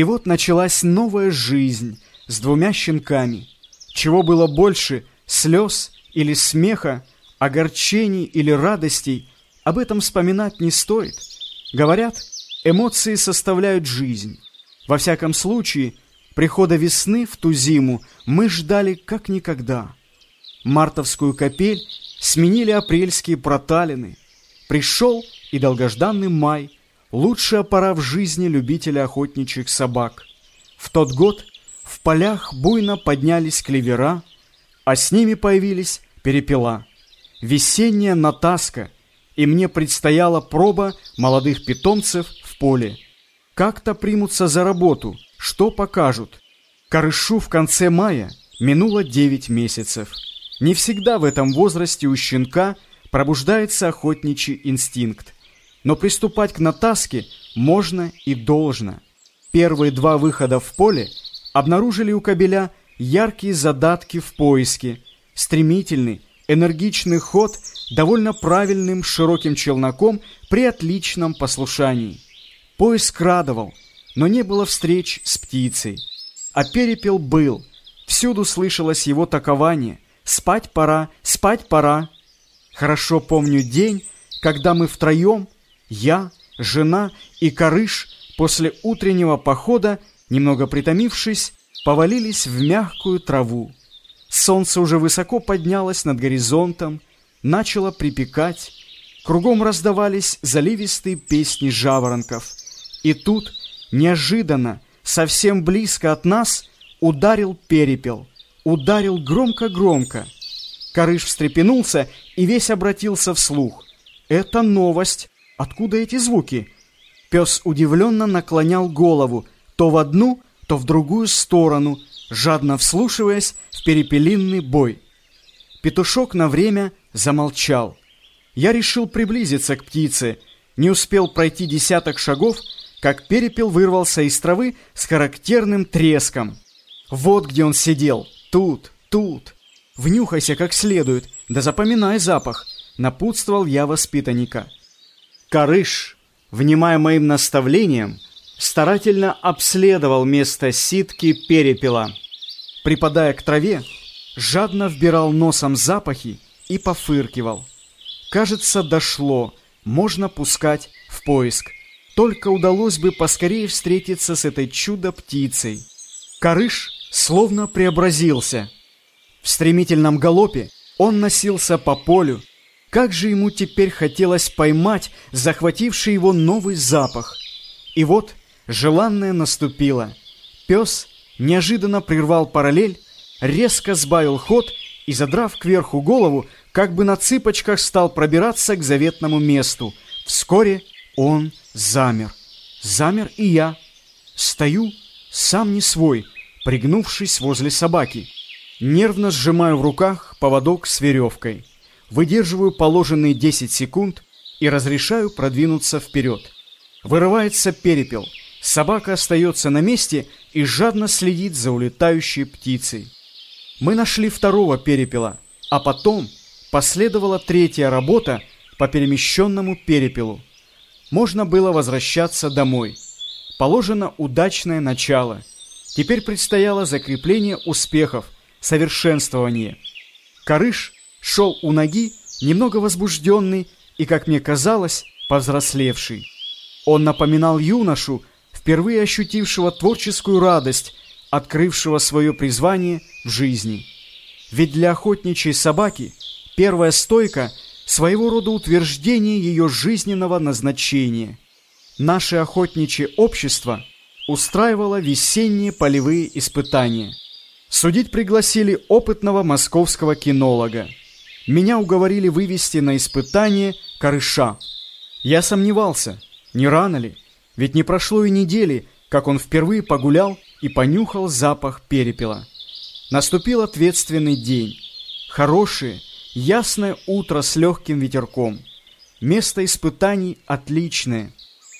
И вот началась новая жизнь с двумя щенками. Чего было больше, слез или смеха, огорчений или радостей, об этом вспоминать не стоит. Говорят, эмоции составляют жизнь. Во всяком случае, прихода весны в ту зиму мы ждали как никогда. Мартовскую капель сменили апрельские проталины. Пришел и долгожданный май, лучшая пора в жизни любителя охотничьих собак. В тот год в полях буйно поднялись клевера, а с ними появились перепела. Весенняя натаска, и мне предстояла проба молодых питомцев в поле. Как-то примутся за работу, что покажут. Корышу в конце мая минуло 9 месяцев. Не всегда в этом возрасте у щенка пробуждается охотничий инстинкт. Но приступать к натаске можно и должно. Первые два выхода в поле обнаружили у кобеля яркие задатки в поиске, стремительный, энергичный ход довольно правильным широким челноком при отличном послушании. Поиск радовал, но не было встреч с птицей. А перепел был, всюду слышалось его такование – Спать пора, спать пора. Хорошо помню день, когда мы втроем, я, жена и Карыш, после утреннего похода, немного притомившись, повалились в мягкую траву. Солнце уже высоко поднялось над горизонтом, начало припекать, кругом раздавались заливистые песни жаворонков. И тут, неожиданно, совсем близко от нас, ударил перепел ударил громко-громко. Карыш встрепенулся и весь обратился вслух. «Это новость! Откуда эти звуки?» Пес удивленно наклонял голову то в одну, то в другую сторону, жадно вслушиваясь в перепелинный бой. Петушок на время замолчал. Я решил приблизиться к птице. Не успел пройти десяток шагов, как перепел вырвался из травы с характерным треском. Вот где он сидел — Тут, тут. Внюхайся как следует, да запоминай запах, напутствовал я воспитанника. Карыш, внимая моим наставлениям, старательно обследовал место ситки перепела. Припадая к траве, жадно вбирал носом запахи и пофыркивал. Кажется, дошло, можно пускать в поиск. Только удалось бы поскорее встретиться с этой чудо-птицей. Карыш словно преобразился. В стремительном галопе он носился по полю. Как же ему теперь хотелось поймать захвативший его новый запах. И вот желанное наступило. Пес неожиданно прервал параллель, резко сбавил ход и, задрав кверху голову, как бы на цыпочках стал пробираться к заветному месту. Вскоре он замер. Замер и я. Стою, сам не свой, пригнувшись возле собаки. Нервно сжимаю в руках поводок с веревкой. Выдерживаю положенные 10 секунд и разрешаю продвинуться вперед. Вырывается перепел. Собака остается на месте и жадно следит за улетающей птицей. Мы нашли второго перепела, а потом последовала третья работа по перемещенному перепелу. Можно было возвращаться домой. Положено удачное начало – Теперь предстояло закрепление успехов, совершенствование. Карыш шел у ноги, немного возбужденный и, как мне казалось, повзрослевший. Он напоминал юношу, впервые ощутившего творческую радость, открывшего свое призвание в жизни. Ведь для охотничьей собаки первая стойка – своего рода утверждение ее жизненного назначения. Наше охотничье общество – устраивала весенние полевые испытания. Судить пригласили опытного московского кинолога. Меня уговорили вывести на испытание корыша. Я сомневался, не рано ли, ведь не прошло и недели, как он впервые погулял и понюхал запах перепела. Наступил ответственный день. Хорошее, ясное утро с легким ветерком. Место испытаний отличное.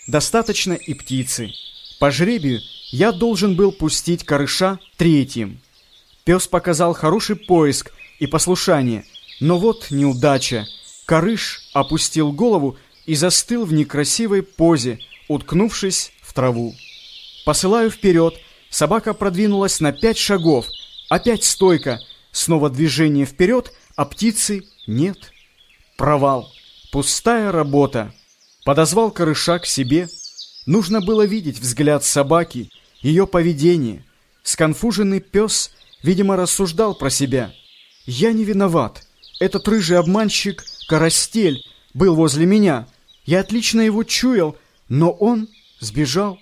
Достаточно и птицы. По жребию я должен был пустить корыша третьим. Пес показал хороший поиск и послушание, но вот неудача. Корыш опустил голову и застыл в некрасивой позе, уткнувшись в траву. Посылаю вперед. Собака продвинулась на пять шагов. Опять стойка. Снова движение вперед, а птицы нет. Провал. Пустая работа. Подозвал корыша к себе. Нужно было видеть взгляд собаки, ее поведение. Сконфуженный пес, видимо, рассуждал про себя. «Я не виноват. Этот рыжий обманщик, Карастель, был возле меня. Я отлично его чуял, но он сбежал».